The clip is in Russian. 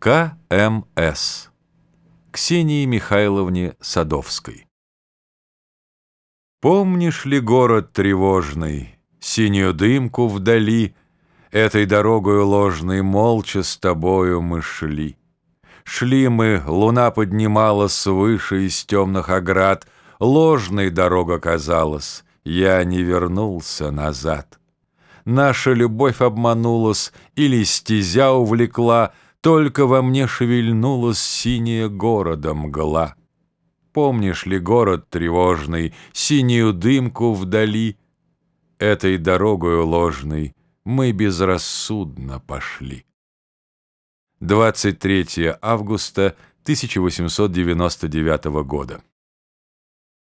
К.М.С. Ксении Михайловне Садовской Помнишь ли город тревожный, Синюю дымку вдали, Этой дорогою ложной Молча с тобою мы шли. Шли мы, луна поднимала Свыше из темных оград, Ложной дорога казалась, Я не вернулся назад. Наша любовь обманулась Или стезя увлекла — только во мне шевельнулась синяя города мгла. Помнишь ли город тревожный, Синюю дымку вдали? Этой дорогою ложной Мы безрассудно пошли. 23 августа 1899 года.